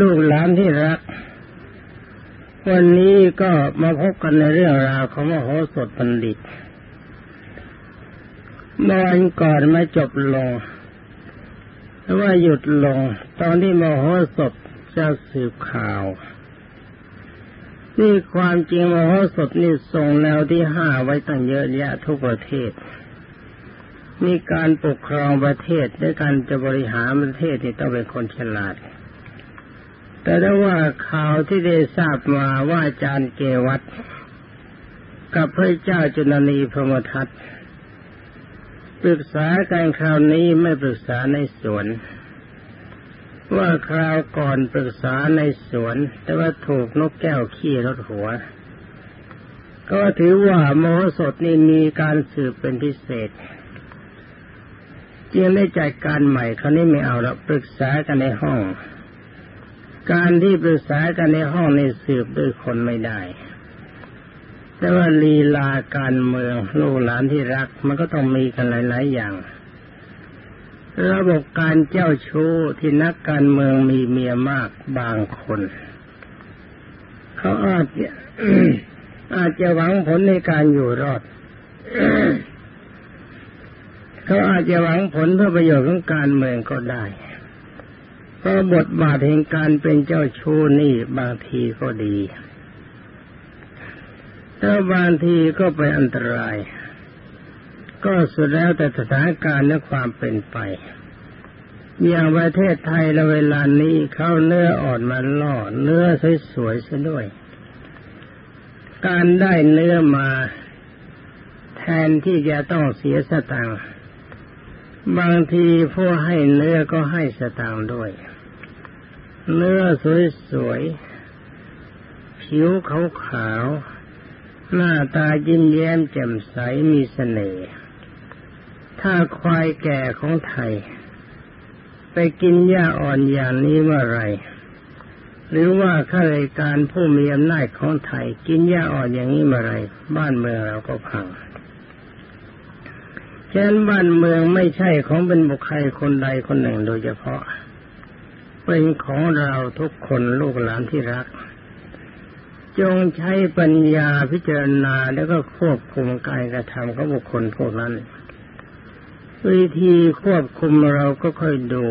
ลูกหลานที่รัก วันนี้ก็มาพบกันในเรื่องราวของมโหสถบัณฑิตเมื่อวันก่อนมาจบลงหรือว่าหยุดลง ตอนที่มโหสถจะสืบข่าวนี่ความจริงมโหสถนี่ส่งแนวที่ห้าไว้ตั้งเยอะแยะทุกประเทศมีการปกครองประเทศด้วยการจะบริหารประเทศที่ต้องเป็นคนฉลาด แต่ถ้าว่าข่าวที่ได้ทราบมาว่าอาจารย์เกวัตกับพระเจ้าจุนนีพรมทัตปรึกษาการคราวนี้ไม่ปรึกษาในสวน ว่าคราวก่อนปรึกษาในสวน แต่ว่าถูกนกแก้วขี้รถหัว ก็ถือว่าโมโหสถนี่มีการสืบเป็นพิเศษจึงได้จัดการใหม่คราวนี้ไม่เอาแล้วปรึกษากันในห้อง การที่ปรึกษากันในห้องในสืบด้วยคนไม่ได้ แต่ว่าลีลาการเมืองลูกหลานที่รัก มันก็ต้องมีกันหลาย ๆ อย่าง ระบบการเจ้าชู้ที่นักการเมืองมีเมียมากบางคน เขาอาจจะอาจจะหวังผลในการอยู่รอด เขาอาจจะหวังผลเพื่อประโยชน์ของการเมืองก็ได้ เพราะบทบาทแห่งการเป็นเจ้าชู้นี่บางทีก็ดีแต่บางทีก็เป็นอันตราย ก็สุดแล้วแต่สถานการณ์และความเป็นไป อย่างประเทศไทยละเวลานี้เข้าเนื้ออ่อนมาล่อเนื้อสวยๆซะด้วย การได้เนื้อมาแทนที่จะต้องเสียสตังค์บางทีผู้ให้เนื้อก็ให้สตังค์ด้วย เนื้อสวยๆผิวขาวๆหน้าตายิ้มแย้มแจ่มใสมีเสน่ห์ ถ้าควายแก่ของไทย ไปกินหญ้าอ่อนอย่างนี้เมื่อไร หรือว่าข้าราชการผู้มีอำนาจของไทย กินหญ้าอ่อนอย่างนี้เมื่อไร บ้านเมืองเราก็พังฉะนั้นบ้านเมืองไม่ใช่ของเป็นบุคคลคนใดคนหนึ่งโดยเฉพาะ เป็นของเราทุกคนลูกหลานที่รัก จงใช้ปัญญาพิจารณาแล้วก็ควบคุมการกระทำของบุคคลพวกนั้น วิธีควบคุมเราก็ค่อยดู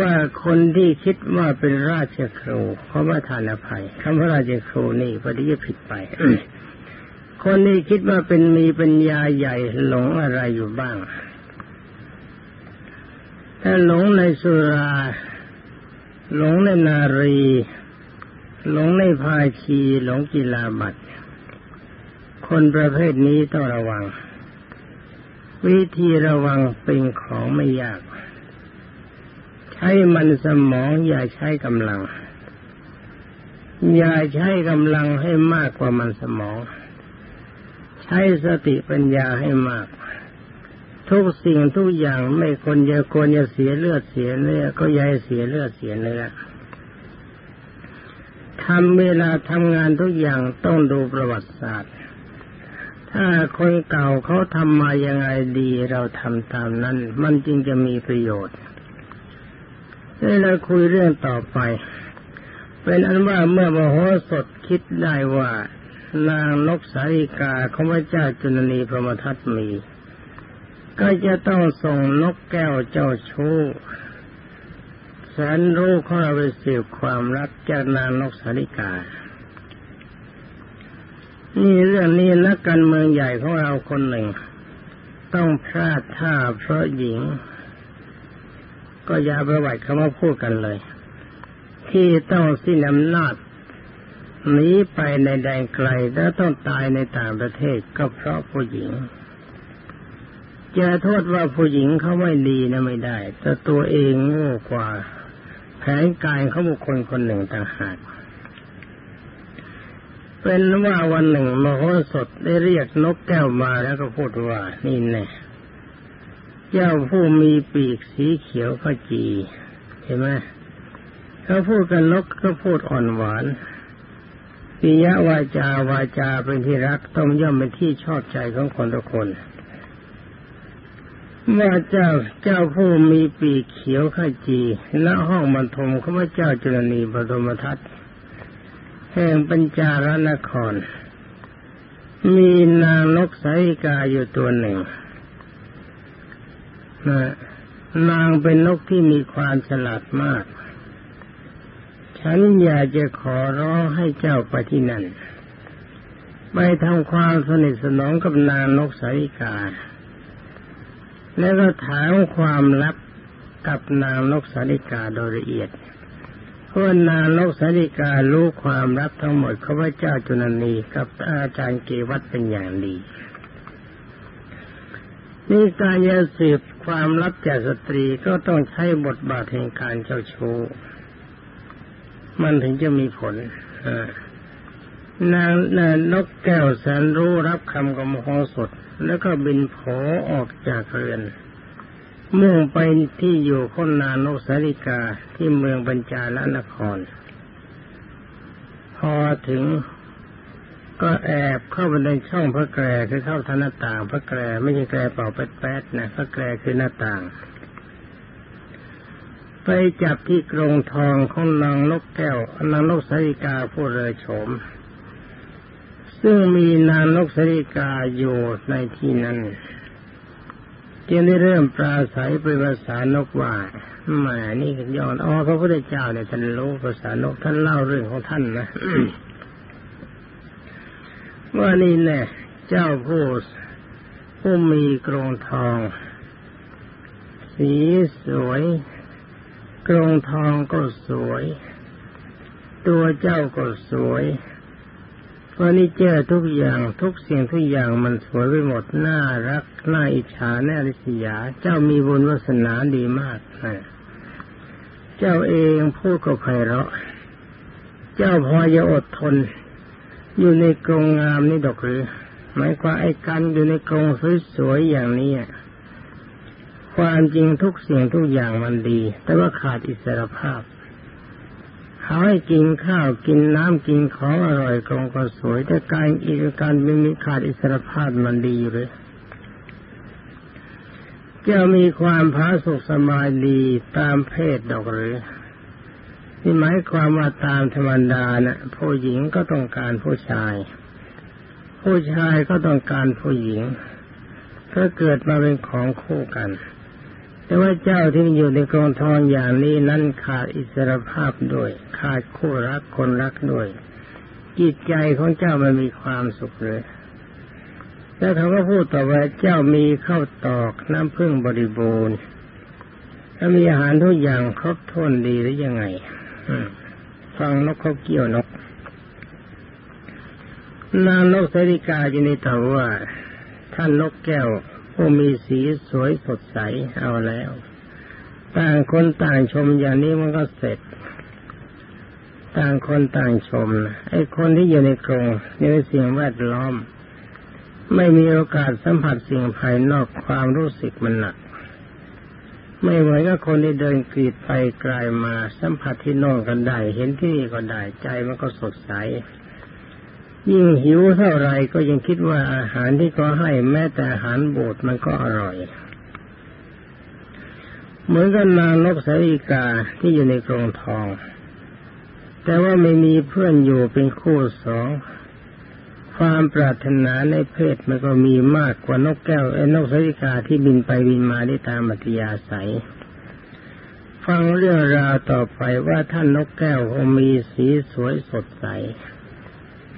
ว่าคนที่คิดว่าเป็นราชครูเพราว่าทานอภัยคำว่าราชครูนี่ปฏิยุผิดไป คนที่คิดว่าเป็นมีปัญญาใหญ่หลงอะไรอยู่บ้าง ถ้าหลงในสุรา หลงในนารี หลงในภาชีหลงกีฬาบัตรคนประเภทนี้ต้องระวัง วิธีระวังเป็นของไม่ยาก ใช้มันสมองอย่าใช้กำลัง อย่าใช้กำลังให้มากกว่ามันสมอง ใช้สติปัญญาให้มาก ทุกสิ่งทุกอย่างไม่คนจะควรจะเสียเลือดเสียเนื้อก็ยายเสียเลือดเสียเนื้อทำเวลาทำงานทุกอย่างต้องดูประวัติศาสตร์ ถ้าคนเก่าเขาทำมายังไงดีเราทำตามนั้น มันจึงจะมีประโยชน์เราคุยเรื่องต่อไป เป็นอันว่าเมื่อมโหสถคิดได้ว่านางนกสาริกาของพระเจ้าจุลนีพระมทัตมี ก็จะต้องส่งนกแก้วเจ้าชู้แสนรู้ข้อไปสืบความรักจากนางนกสาริกา นี่เรื่องนี้นักการเมืองใหญ่ของเราคนหนึ่ง ต้องพลาดท่าเพราะหญิง ก็อย่าไปไหวคำว่าพูดกันเลย ที่ต้องสิ้นอำนาจหนีไปในแดนไกลแล้วต้องตายในต่างประเทศก็เพราะผู้หญิง จะโทษว่าผู้หญิงเขาไม่ดีนะไม่ได้ แต่ตัวเองโง่กว่าแผนการเขาบุคคลคนหนึ่งต่างหากเป็นว่าวันหนึ่งมโหสถได้เรียกนกแก้วมาแล้วก็พูดว่านี่แน่เจ้าผู้มีปีกสีเขียวขจีเห็นไหมเขาพูดกันนกก็พูดอ่อนหวานปิยวาจาวาจาเป็นที่รักต้องย่อมเป็นที่ชอบใจของคนทุกคน ว่เจ้าเจ้าผู้มีปีเขียวขจีณห้องบรรทมข้าพเจ้าจุลนีปฐมทัตแห่งปัญจารนคร มีนางนกสายกาอยู่ตัวหนึ่งนะนางเป็นนกที่มีความฉลาดมาก ฉันอยากจะขอร้องให้เจ้าไปที่นั่น ไปทำความสนิทสนองกับนางนกสาริกา แล้วก็ถามความลับกับนางนกสาริกาโดยละเอียดเพราะนางนกสาริการู้ความลับทั้งหมดข้าพเจ้าจุนันีกับอาจารย์เกวัตเป็นอย่างดีนี่การจะสืบความลับจากสตรีก็ต้องใช้บทบาทแห่งการเจ้าชู้มันถึงจะมีผลนางนกแก้วแสนรู้รับคำกำมองสด แล้วก็บินโผออกจากเรือน มุ่งไปที่อยู่คนนานกสาริกาที่เมืองบัญจาลนคร พอถึงก็แอบเข้าไปในช่องพระแกรคือเข้าทางหน้าต่าง พระแกรไม่ใช่แกรเป่าแป๊ดๆนะพระแกรคือหน้าต่าง ไปจับที่กรงทองของนางนกแก้วนางนกสาริกาผู้เรือโฉม ซึ่งมีนางนกสริกาอยู่ในที่นั้นจึงได้เริ่มปราศัยเป็นภาษานกว่าแหมนี่ย้อนอ๋อพระพุทธเจ้าเนี่ยท่านรู้ภาษานกท่านเล่าเรื่องของท่านนะว่านี่แน่เจ้าผู้ผู้มีกรงทอง สีสวย กรงทองก็สวย ตัวเจ้าก็สวย เฟอร์นิเจอร์ทุกอย่างทุกสิ่งทุกอย่างมันสวยไปหมดน่ารักน่าอิจฉาน่าริษยา เจ้ามีบุญวาสนาดีมากนะเจ้าเองพูดก็ไพเราะ เจ้าพอจะอดทน อยู่ในกรงงามนี่ดอกหรือหมายความไอ้กันอยู่ในกรงสวยๆอย่างนี้ความจริงทุกสิ่งทุกอย่างมันดี แต่ว่าขาดอิสรภาพ เขาให้กินข้าวกินน้ำกินของอร่อยกรงก็สวย แต่การอีกการไม่มีขาดอิสรภาพมันดีเลยจะมีความพาสุขสบายดีตามเพศดอกหรือนี่หมายความว่าตามธรรมดานะ่ะผู้หญิงก็ต้องการผู้ชาย ผู้ชายก็ต้องการผู้หญิงก็เกิดมาเป็นของคู่กัน แต่ว่าเจ้าที่อยู่ในกองทองอย่างนี้นั้นขาดอิสรภาพด้วย ขาดคู่รักคนรักด้วย จิตใจของเจ้ามันมีความสุขเลยแล้วเขาก็พูดต่อว่าเจ้ามีข้าวตอกน้ำพึ่งบริบูรณ์ถ้ามีอาหารทุกอย่างครบถ้วนดีหรือยังไงฟังนกเขาเกี่ยวนก นางนกสาริกาจินิตาว่า ท่านนกแก้ว มีสีสวยสดใสเอาแล้ว ต่างคนต่างชมอย่างนี้มันก็เสร็จ ต่างคนต่างชมไอ้คนที่อยู่ในกรงอยู่ในสิ่งแวดล้อม ไม่มีโอกาสสัมผัสสิ่งภายนอกความรู้สึกมันหนัก ไม่เหมือนกับคนที่เดินกรีดไปไกลามาสัมผัสที่นอกกันได้ เห็นที่นี่ก็ได้ใจมันก็สดใส ยิ่งหิวเท่าไรก็ยังคิดว่าอาหารที่เขาให้แม้แต่อาหารบดมันก็อร่อย เหมือนกับนางนกสาริกาที่อยู่ในกรงทอง แต่ว่าไม่มีเพื่อนอยู่เป็นคู่สอง ความปรารถนาในเพศมันก็มีมากกว่านกแก้วไอ้นกสริกาที่บินไปบินมาได้ตามอัธยาศัยฟังเรื่องราวต่อไปว่าท่านนกแก้วมีสีสวยสดใส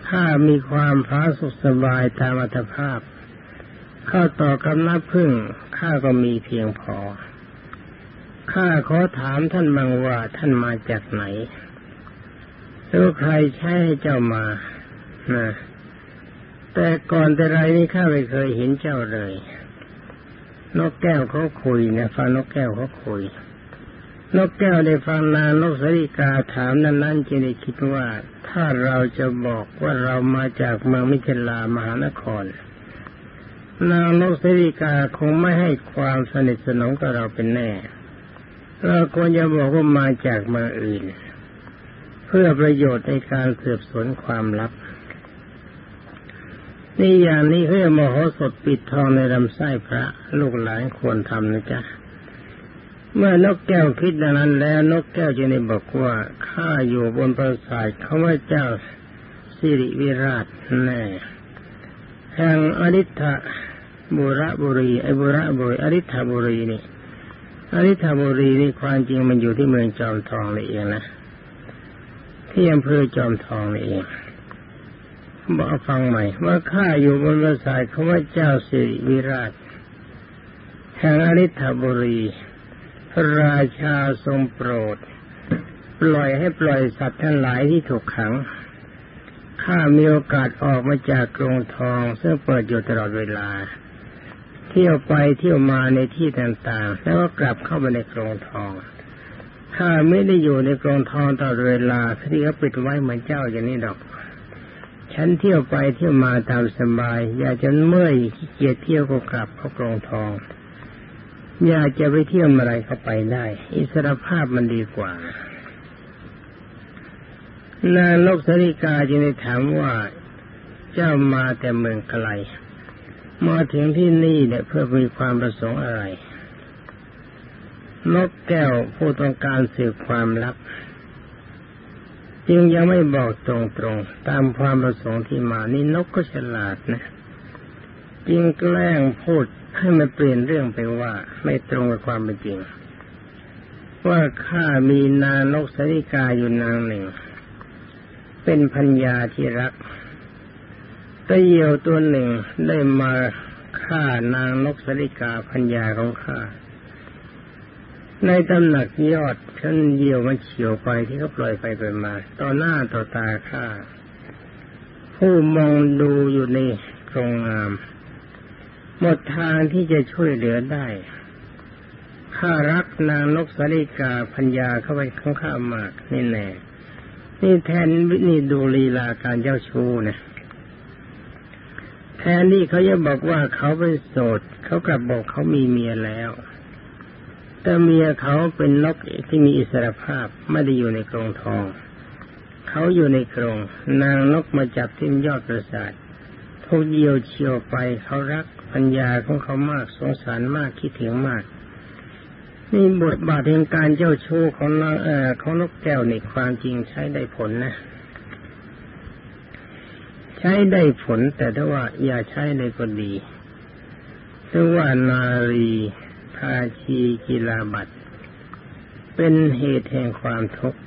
ถ้ามีความพาสุขสบายตามอัตภาพเข้าต่อกับน้ำพึ่งข้าก็มีเพียงพอ ข้าขอถามท่านบางว่าท่านมาจากไหนแล้วใครใช้ให้เจ้ามานะแต่ก่อนแต่ไรนี่ข้าไม่เคยเห็นเจ้าเลย นกแก้วเขาคุยนะฟังนกแก้วเขาคุย นกแก้วได้ฟังนานนกสริกาถามนั้นนั้นจึงได้คิดว่า ถ้าเราจะบอกว่าเรามาจากเมืองมิถิลามหานคร นางนกสริกาคงไม่ให้ความสนิทสนมกับเราเป็นแน่ เราควรจะบอกว่ามาจากเมืองอื่น เพื่อประโยชน์ในการสืบสวนความลับนี่อย่างนี้เขาจะมโหสถปิดทองในลำไส้พระ ลูกหลานควรทำนะจ๊ะ เมื่อนกแก้วคิดดังนั้นแล้วนกแก้วจึงได้บอกว่าข้าอยู่บนปราสาทเขาว่าเจ้าสิริวิราชแน่แห่งอริ t บุระบุรีไอบุระบุรีอริ t บุรีนี่อริ t บุรีนี่ความจริงมันอยู่ที่เมืองจอมทองนี่เองนะที่อำเภอจอมทองนี่เองบอกฟังใหม่ว่าข้าอยู่บนปราสาทเขาว่าเจ้าสิริวิราชแห่งอริ t บุรี ราชาทรงโปรด ปล่อยให้ปล่อยสัตว์ทั้งหลายที่ถูกขัง ข้ามีโอกาสออกมาจากกรงทอง ซึ่งเปิดอยู่ตลอดเวลา เที่ยวไปเที่ยวมาในที่ต่างๆ แล้วก็กลับเข้ามาในกรงทอง ข้าไม่ได้อยู่ในกรงทองตลอดเวลาที่เขาปิดไว้เหมือนเจ้าอย่างนี้ดอกฉันเที่ยวไปเที่ยวมาตามสบาย อยากจะเมื่อยเกียจเที่ยวก็กลับเข้ากรงทอง อยากจะไปเที่ยวอะไรก็ไปได้ อิสรภาพมันดีกว่านางนกสริกาจึงได้ถามว่าเจ้ามาแต่เมืองไกลมาถึงที่นี่เนี่ยเพื่อมีความประสงค์อะไรนกแก้วผู้ต้องการสืบความลับ จึงยังไม่บอกตรงๆตามความประสงค์ที่มานี่นกก็ฉลาดนะ จึงแกล้งพูด ให้มันเปลี่ยนเรื่องไปว่า ไม่ตรงกับความเป็นจริง ว่าข้ามีนางนกสริกาอยู่นางหนึ่ง เป็นพัญญาที่รักตะเยียวตัวหนึ่งได้มาฆ่านางนกสริกาพัญญาของข้าในตำหนักยอดฉันเยียวมันเฉียวไปที่เขาปล่อยไปไปมา ต่อหน้าต่อตาข้า ผู้มองดูอยู่ในโรงงาม หมดทางที่จะช่วยเหลือได้ข้ารักนางนกสริกาพัญญาเข้าไปข้างข้ามากนี่แน่นี่แทนนี่ดูลีลาการเจ้าชู้นะแทนนี่เขาจะบอกว่าเขาเป็นโสดเขากลับบอกเขามีเมียแล้ว แต่เมียเขาเป็นนกที่มีอิสรภาพไม่ได้อยู่ในกรงทอง เขาอยู่ในกรง นางนกมาจับที่ยอดประสาททุกเยียวเชียวไปเขารัก ปัญญาของเขามากสงสารมากคิดถึงมาก นี่บทบาทแห่งการเจ้าชู้ของนเอ่อของนกแก้วในความจริงใช้ได้ผลนะ ใช้ได้ผลแต่ถ้าว่าอย่าใช้ในก็ดีเพราว่านารีพาชีกีฬาบัตเป็นเหตุแห่งความทุกข์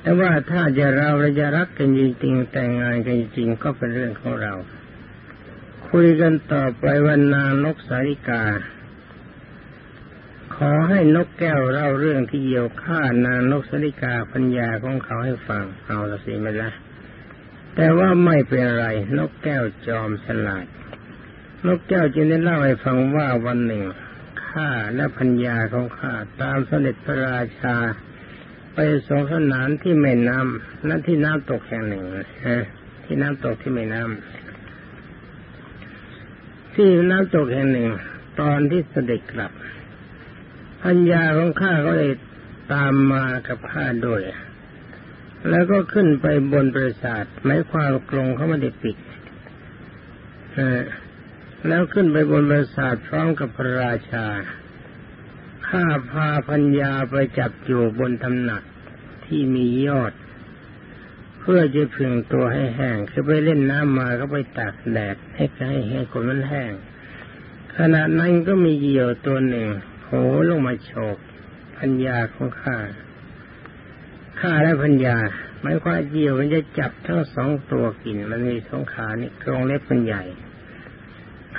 แต่ว่าถ้าจะราเราจะรักกันจริงๆแต่งงานกันจริงก็เป็นเรื่องของเรา คุยกันต่อไปวันนานกสาริกา ขอให้นกแก้วเล่าเรื่องที่เยียวฆ่านางนกสริกาพัญญาของเขาให้ฟังเอาละสิม่ละแต่ว่าไม่เป็นไร นกแก้วจอมฉลาด นกแก้วจึงได้เล่าให้ฟังว่าวันหนึ่งข้าและพัญญาของข้าตามเสด็จพระราชา ไปสงสนานที่แม่น้ำนั่นที่น้ำตกแห่งหนึ่งฮะที่น้ำตกที่แม่น้ำ ที่น้ำตกแห่งหนึ่ง ตอนที่เสด็จกลับพัญญาของข้าก็เลยตามมากับข้าด้วย แล้วก็ขึ้นไปบนปราสาทไม้ความกรงเขาไม่ได้ปิดแล้วขึ้นไปบนปราสาทพร้อมกับพระราชา ข้าพาพัญญาไปจับอยู่บนตำหนักที่มียอด เพื่อจะพึงตัวให้แห้งคือไปเล่นน้ำมาก็ไปตากแดดให้ให้ให้คนมันแห้งขณะนั้นก็มีเหยี่ยวตัวหนึ่งโผล่ลงมาโฉกพัญญาของข้าข้าและพัญญาหมายความเดียวมันจะจับทั้งสองตัวกินมันมีสองขานี่กรงเล็บเป็นใหญ่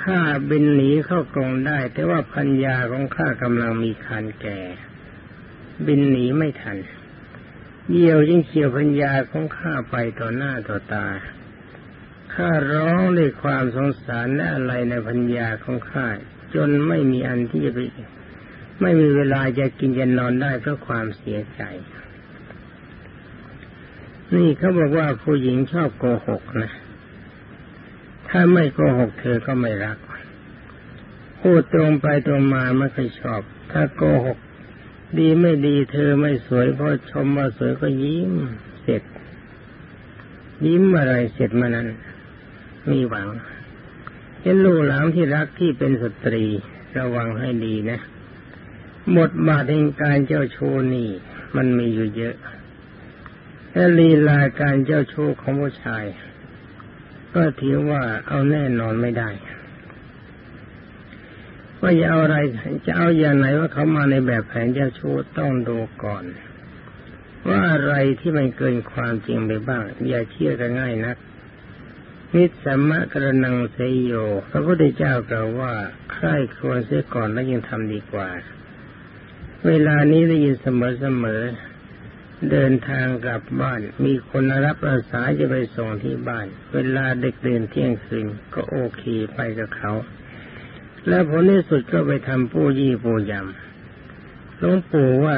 ข้าบินหนีเข้ากรงได้ แต่ว่าพัญญาของข้ากำลังมีคันแก่ บินหนีไม่ทัน เยี่ยวยิ่งเขี่ยวพัญญาของข้าไปต่อหน้าต่อตา ข้าร้องด้วยความสงสารและอะไรในพัญญาของข้าจนไม่มีอันที่จะไปไม่มีเวลาจะกินจะนอนได้เพราะความเสียใจ นี่เขาบอกว่าผู้หญิงชอบโกหกนะ ถ้าไม่โกหกเธอก็ไม่รัก พูดตรงไปตรงมาไม่เคยชอบ ถ้าโกหก ดีไม่ดีเธอไม่สวยพอชมว่าสวยก็ยิ้มเสร็จ ยิ้มอะไรเสร็จมานั้น มีหวังเห็นลูกหลานที่รักที่เป็นสตรีระวังให้ดีนะหมดบาทแห่งการเจ้าชู้นี่ มันมีอยู่เยอะและลีลาการเจ้าชู้ของผู้ชาย ก็ถือว่าเอาแน่นอนไม่ได้ ว่าจะเอาอะไรจะเอาอย่างไหนว่าเขามาในแบบแผนเจ้าชู้ต้องดูก่อน ว่าอะไรที่มันเกินความจริงไปบ้าง อย่าเชื่อกันง่ายนักนิสัมมะกระนังเสยโยพระพุทธเจ้ากล่าวว่าใครควญเสียก่อนแล้วยังทำดีกว่า เวลานี้ได้ยินเสมอเสมอเดินทางกลับบ้าน มีคนรับอาสาจะไปส่งที่บ้าน เวลาเด็กเดินเที่ยงคืนก็โอเคไปกับเขา แล้วผลที่สุดก็ไปทำปู้ยี่ปู้ยำหลวงปู่ว่า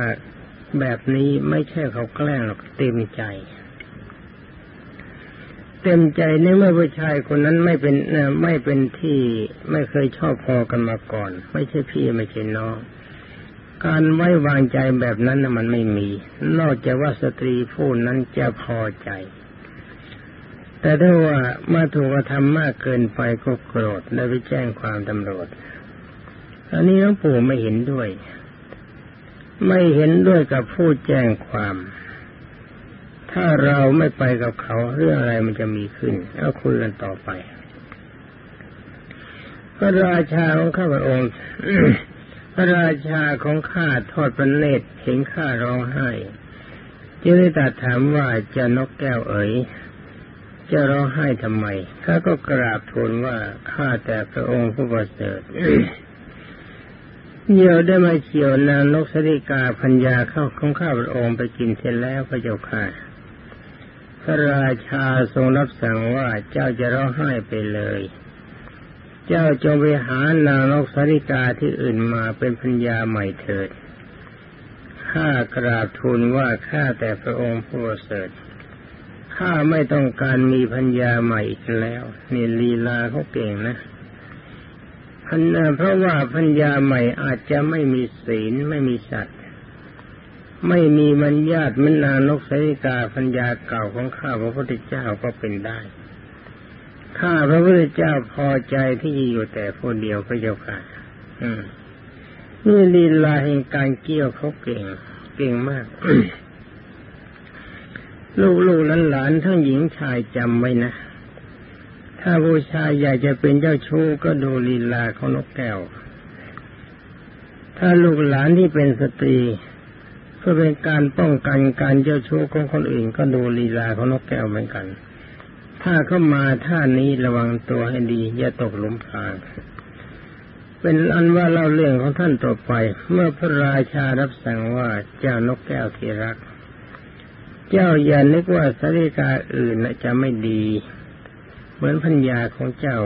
แบบนี้ไม่ใช่เขาแกล้งหรอกเต็มใจ เต็มใจในเมื่อผู้ชายคนนั้นไม่เป็นไม่เป็นที่ไม่เคยชอบพอกันมาก่อน ไม่ใช่พี่ไม่ใช่น้องการไว้วางใจแบบนั้นนะมันไม่มี นอกจากว่าสตรีผู้นั้นจะพอใจ แต่ถ้าว่ามาถูกกระทำมากเกินไปก็โกรธและไปแจ้งความตำรวจ อันนี้หลวงปู่ไม่เห็นด้วย ไม่เห็นด้วยกับผู้แจ้งความ ถ้าเราไม่ไปกับเขาเรื่องอะไรมันจะมีขึ้นเอาคุยกันต่อไปพระราชาของข้าพระองค์พระราชาของข้าทอดพระเนตรเห็นข้าร้องไห้ จึงได้ตรัสถามว่าจะนกแก้วเอ๋ย จะร้องไห้ทำไมข้าก็กราบทูลว่าข้าแต่พระองค์ผู้ประเสริฐเหี่ยวได้มาเฉียวนางนกสริกาพัญญาเข้าของข้าพระองค์ไปกินเสร็จแล้วพระเจ้าค่ะ พระราชาทรงรับสั่งว่าเจ้าจะร้องไห้ไปเลย เจ้าจงไปหานางนกสริกาที่อื่นมาเป็นพัญญาใหม่เถิดข้ากราบทูลว่าข้าแต่พระองค์ผู้ประเสริฐ ข้าไม่ต้องการมีพัญญาใหม่อีกแล้วนี่ลีลาเขาเก่งนะพันเพราะว่าพัญญาใหม่อาจจะไม่มีศีลไม่มีสัตว์ไม่มีมันญาติมันนานกสริกาพัญญาเก่าของข้าพระพุทธเจ้าก็เป็นได้ ข้าพระพุทธเจ้าพอใจที่อยู่แต่คนเดียวก็เจ้าค่ะนี่ลีลาแห่งการเกี่ยวเขาเก่ง เก่งมาก ลูกๆหลานๆทั้งหญิงชายจำไว้นะ ถ้าผู้ชายอยากจะเป็นเจ้าชู้ก็ดูลีลาของนกแก้ว ถ้าลูกหลานที่เป็นสตรีพื่อเป็นการป้องกันการเจ้าชู้ของคนอื่น ก็ดูลีลาของนกแก้วเหมือนกัน ถ้าเข้ามาท่านี้ระวังตัวให้ดี อย่าตกหลุมพรางเป็นอันว่าเล่าเรื่องของท่านต่อไป เมื่อพระราชารับสั่งว่าเจ้านกแก้วที่รัก เจ้าอย่านึกว่าสาริกาอื่นจะไม่ดี เหมือนพัญญาของเจ้า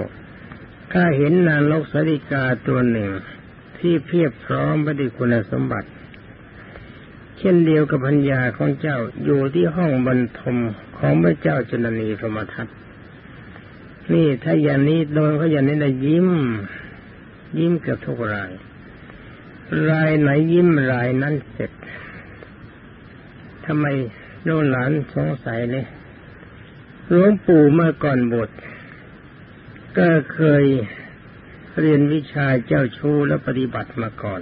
ถ้าเห็นนางนกสาริกาตัวหนึ่งที่เพียบพร้อมไปด้วยคุณสมบัติ เช่นเดียวกับพัญญาของเจ้าอยู่ที่ห้องบรรทมของพระเจ้าจุลนีพรมทัตนี่ถ้าอย่างนี้โดนเขาอย่างนี้นะยิ้ม ยิ้มเกือบทุกราย รายไหนยิ้มรายนั้นเสร็จทำไม โนหลานสงสัยเลยหลวงปู่เมื่อก่อนบท ก็เคยเรียนวิชาเจ้าชู้และปฏิบัติมาก่อน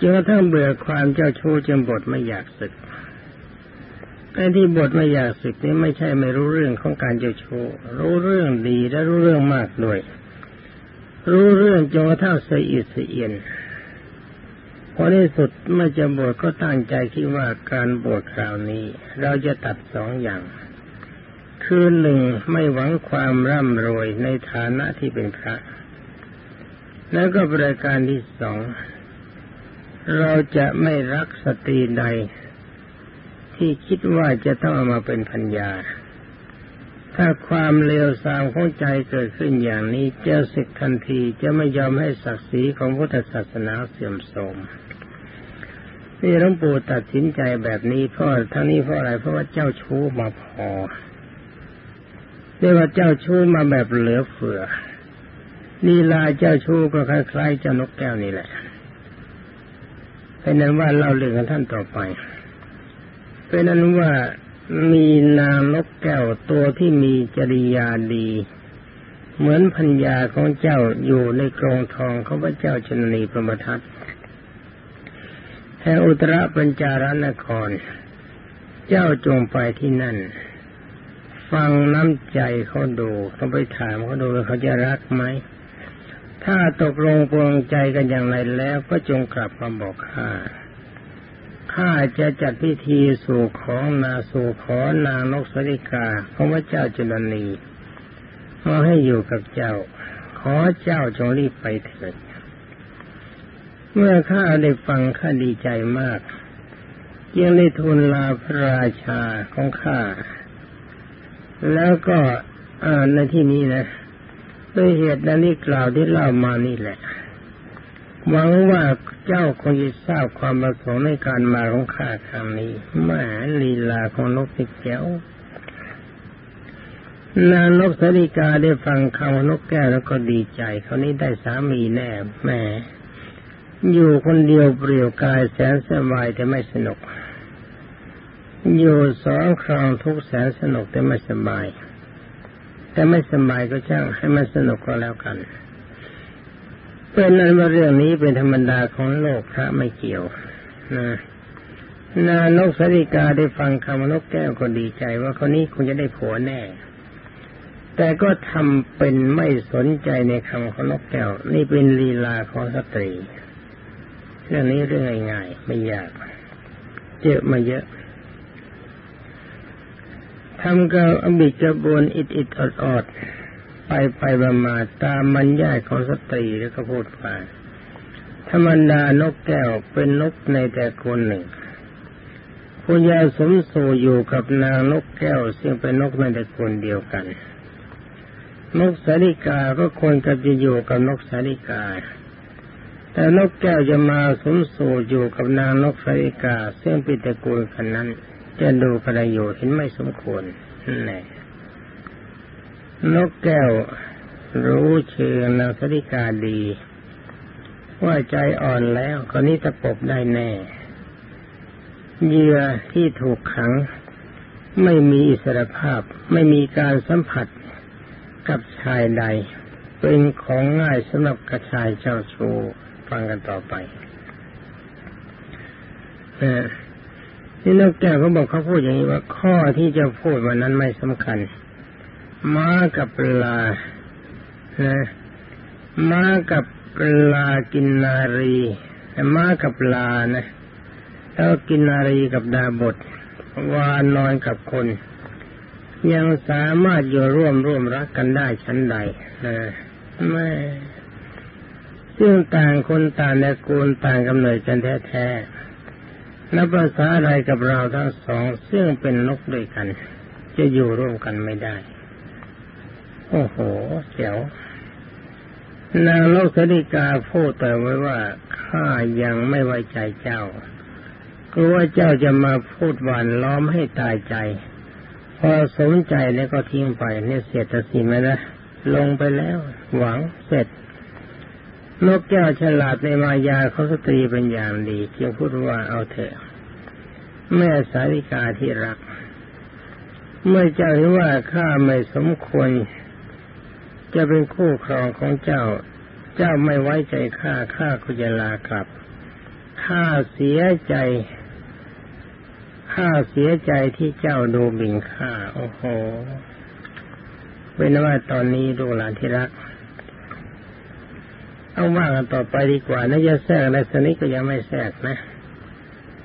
จนกระทั่งเบื่อความเจ้าชู้จนบทไม่อยากศึกไอ้ที่บทไม่อยากศึกนี้ไม่ใช่ไม่รู้เรื่องของการเจ้าชู้รู้เรื่องดีและรู้เรื่องมากด้วย รู้เรื่องจนกระทั่งเสียอิดเสียเอียน พอในสุดเมื่อจะบวชก็ตั้งใจคิดว่าการบวชคราวนี้ เราจะตัดสองอย่าง คือหนึ่งไม่หวังความร่ำรวยในฐานะที่เป็นพระ แล้วก็ประการที่สองเราจะไม่รักสตรีใด ที่คิดว่าจะต้องเอามาเป็นพัญญา ถ้าความเลวทรามของใจเกิดขึ้นอย่างนี้เจะสึกทันทีจะไม่ยอมให้ศักดิ์ศรีของพุทธศาสนาเสื่อมโทรม นี่หลวงปู่ตัดสินใจแบบนี้เพราะทั้งนี้เพราะอะไรเพราะว่าเจ้าชู้มาพอเรียกว่าเจ้าชู้มาแบบเหลือเฟือนีลาเจ้าชู้ก็คล้ายๆเจ้านกแก้วนี่แหละเป็นนั้นว่าเล่าเรื่องกับท่านต่อไปเป็นนั้นว่ามีนางนกแก้วตัวที่มีจริยาดี เหมือนพัญญาของเจ้าอยู่ในกรงทองของพระเจ้าชนนีพรมทัต แห่งอุตรปัญจารนคร เจ้าจงไปที่นั่น ฟังน้ำใจเขาดูต้องไปถามเขาดูว่าเขาจะรักไหม ถ้าตกลงปวงใจกันอย่างไรแล้วก็จงกลับมาบอกข้าข้าจะจัดพิธีสู่ของนาสู่ขอนางนกสริกาของพระเจ้าจุลนีมาให้อยู่กับเจ้า ขอเจ้าจงรีบไปเถิด เมื่อข้าได้ฟังข้าดีใจมากยังได้ทูลลาพระราชาของข้า แล้วก็ในที่นี้นะด้วยเหตุนั้นที่กล่าวที่เล่ามานี่แหละ หวังว่าเจ้าคงจะทราบความประสงค์ในการมาของข้าครั้งนี้แม่ลีลาของนกติแก้วนางนกสริกาได้ฟังคำนกแก้วแล้วก็ดีใจเขานี้ได้สามีแน่แม่ อยู่คนเดียวเปลี่ยวกายแสนสบายแต่ไม่สนุก อยู่สองครองทุกแสนสนุกแต่ไม่สบาย แต่ไม่สบายก็ช่างให้มันสนุกก็แล้วกันเป็นนั้นว่าเรื่องนี้เป็นธรรมดาของโลกพระไม่เกี่ยวนะนานกสริกาได้ฟังคำนกแก้วก็ดีใจว่าคนนี้คงจะได้ผัวแน่ แต่ก็ทำเป็นไม่สนใจในคำของนกแก้ว นี่เป็นลีลาของสตรี เรื่องนี้เรื่องง่ายๆไม่ยากเจอะมาเยอะทำกระบิดกระบวนอิดอิดออดออดไปไปมามาตามมารยาของสตรีแล้วก็พูดว่าธรรมดานกแก้วเป็นนกในตระกูลหนึ่งก็ย่อมสมสู่อยู่กับนางนกแก้ว ซึ่งเป็นนกในตระกูลเดียวกัน นกสาริกาก็ควรกับจะอยู่กับนกสาริกา แต่นกแก้วจะมาสมสู่อยู่กับนางนกสาริกาซึ่งป็นตกูลกันนั้น จะดูกระโยชน์เห็นไม่สมควรนั่นะนกแก้วรู้เชิงนางสริกาดี ว่าใจอ่อนแล้วคนนี้ตะปบได้แน่เหยื่อที่ถูกขัง ไม่มีอิสรภาพ ไม่มีการสัมผัสกับชายใด เป็นของง่ายสำหรับกระชายเจ้าชู ฟังกันต่อไปนี่นกแก้วเขาบอกเขาพูดอย่างนี้ว่า ข้อที่จะพูดวันนั้นไม่สำคัญ ม้ากับปลานะม้ากับปลากินนารีม้ากับปลานะแล้วกินนารีกับดาบทวานนอนกับคน ยังสามารถอยู่ร่วมร่วมรักกันได้ชั้นใดนะไม่ ซึ่งต่างคนต่างในกูลต่างกำเนิดกันแท้ๆนับภาษาอะไรกับเราทั้งสอง ซึ่งเป็นนกด้วยกัน จะอยู่ร่วมกันไม่ได้ โอ้โหเจ๋วนางโลกสดิกาพูดแต่ไว้ว่าข้ายังไม่ไว้ใจเจ้ากลัวเจ้าจะมาพูดหวานล้อมให้ตายใจ พอสมใจแล้วก็ทิ้งไปเนี่ยเสียตสิไหมนะลงไปแล้ว หวังเสร็จ นกแก้วฉลาดในมายาเขาสตรีเป็นอย่างดีจึงพูดว่าเอาเถอะ แม่สาริกาที่รัก เมื่อเจ้าเห็นว่าข้าไม่สมควร จะเป็นคู่ครองของเจ้า เจ้าไม่ไว้ใจข้าข้าก็จะลากลับข้าเสียใจข้าเสียใจที่เจ้าดูบิ่งข้าโอ้โหเป็นว่าตอนนี้ดูหลานที่รัก เอาว่ากันต่อไปดีกว่านะจะแทรกอะไรสนิทก็ยังไม่แทรกนะ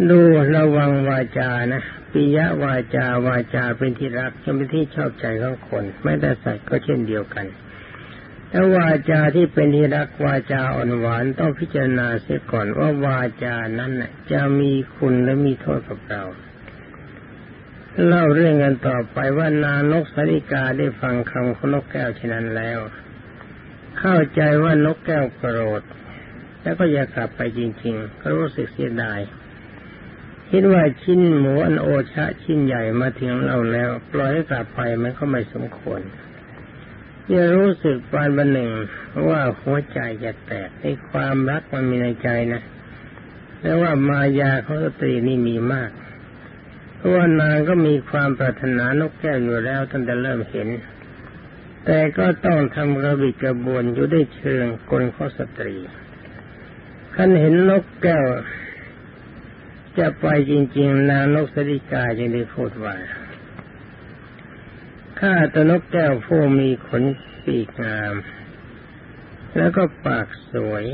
ดูระวังวาจานะปิยะวาจาวาจาเป็นที่รักจะเป็นที่ชอบใจของคนไม่ได้สัตว์ก็เช่นเดียวกันแต่วาจาที่เป็นที่รักวาจาอ่อนหวานต้องพิจารณาเสียก่อนว่าวาจานั้นจะมีคุณและมีโทษกับเราเล่าเรื่องกันต่อไปว่านานกสาริกาได้ฟังคำของนกแก้วเช่นนั้นแล้ว เข้าใจว่านกแก้วโกรธ แล้วก็อยากกลับไปจริง ๆ ก็รู้สึกเสียดายคิดว่าชิ้นหมูอันโอชะชิ้นใหญ่มาถึงเราแล้ว ปล่อยให้กลับไปมันก็ไม่สมควรจะรู้สึกปานบันหนึ่งว่าหัวใจจะแตกในความรักมันมีในใจนะแล้วว่ามายาของสตรีนี่มีมาก เพราะว่านางก็มีความปรารถนานกแก้วอยู่แล้วตั้งแต่เริ่มเห็น แต่ก็ต้องทำกระบิกระบวนอยู่ได้เชิงกลข้อสตรีท่านเห็นนกแก้วจะไปจริง ๆ นางนกสริกาจึงได้พูดว่าข้าตนกแก้วผู้มีขนปีกงาม แล้วก็ปากสวย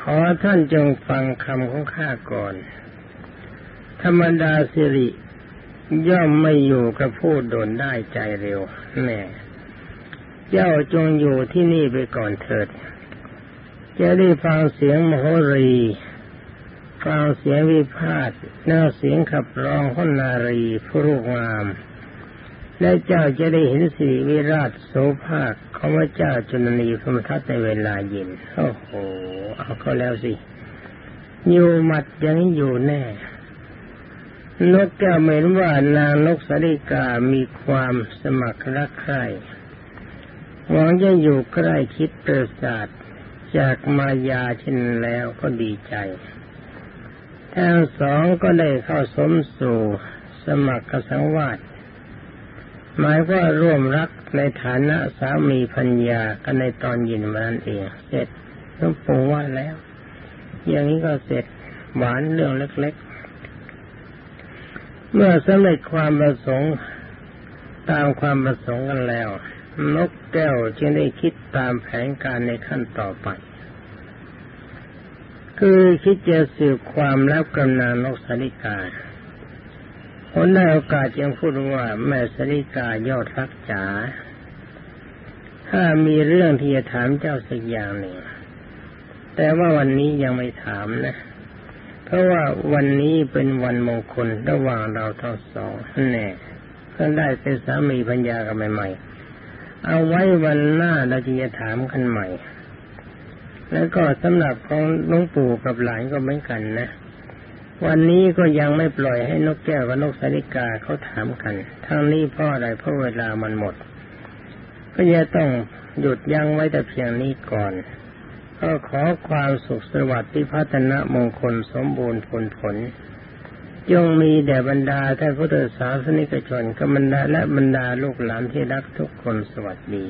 ขอท่านจงฟังคำของข้าก่อน ธรรมดาสิริย่อมไม่อยู่กับผู้โดนได้ใจเร็ว แน่ เจ้าจงอยู่ที่นี่ไปก่อนเถิด จะได้ฟังเสียงมโหรีฟังเสียงวิพาทแน้เสียงขับร้องของนารีผู้รูปงาม และเจ้าจะได้เห็นสีวิราชโสภาคของพระเจ้าจุลนีพมทัตในเวลาเย็นโอ้โห เอาก็แล้วสิอยู่หมัดยังอยู่แน่นกแก้วเหม็นว่านางนกสาริกามีความสมัครรักใคร่ หวังจะอยู่ใกล้คิดประสาทจากมายาเช่นแล้วก็ดีใจ ทั้งสองก็ได้เข้าสมสู่สมัครสังวาสหมายว่าร่วมรักในฐานะสามีพัญญากันในตอนย็นวันนั้นเอง เสร็จต้องปูว่าแล้ว อย่างนี้ก็เสร็จหวานเรื่องเล็กๆ เมื่อสำเร็จความประสงค์ตามความประสงค์กันแล้ว นกแก้วจึงได้คิดตามแผนการในขั้นต่อไป คือคิดจะสืบความแล้วกำนานกสาริกาคนได้โอกาสจึงพูดว่าแม่สริกายอดรักจ๋าถ้ามีเรื่องที่จะถามเจ้าสักอย่างหนึ่ง แต่ว่าวันนี้ยังไม่ถามนะ เพราะว่าวันนี้เป็นวันมงคลระหว่างเราทั้งสองแน่ก็ได้เป็นสามีพัญญากันใหม่ๆ เอาไว้วันหน้าเราจะถามกันใหม่ แล้วก็สำหรับของน้องปู่กับหลานก็เหมือนกันนะ วันนี้ก็ยังไม่ปล่อยให้นกแก้วกับนกสาริกาเขาถามกัน ทั้งนี้เพราะอะไรเพราะเวลามันหมด ก็จะต้องหยุดยั้งไว้แต่เพียงนี้ก่อน ก็ขอความสุขสวัสดิ์ที่พัฒนมงคลสมบูรณ์ผลผล จงมีแด่บรรดาท่านพุทธศาสนิกชนกับบรรดาและบรรดาลูกหลานที่รักทุกคนสวัสดี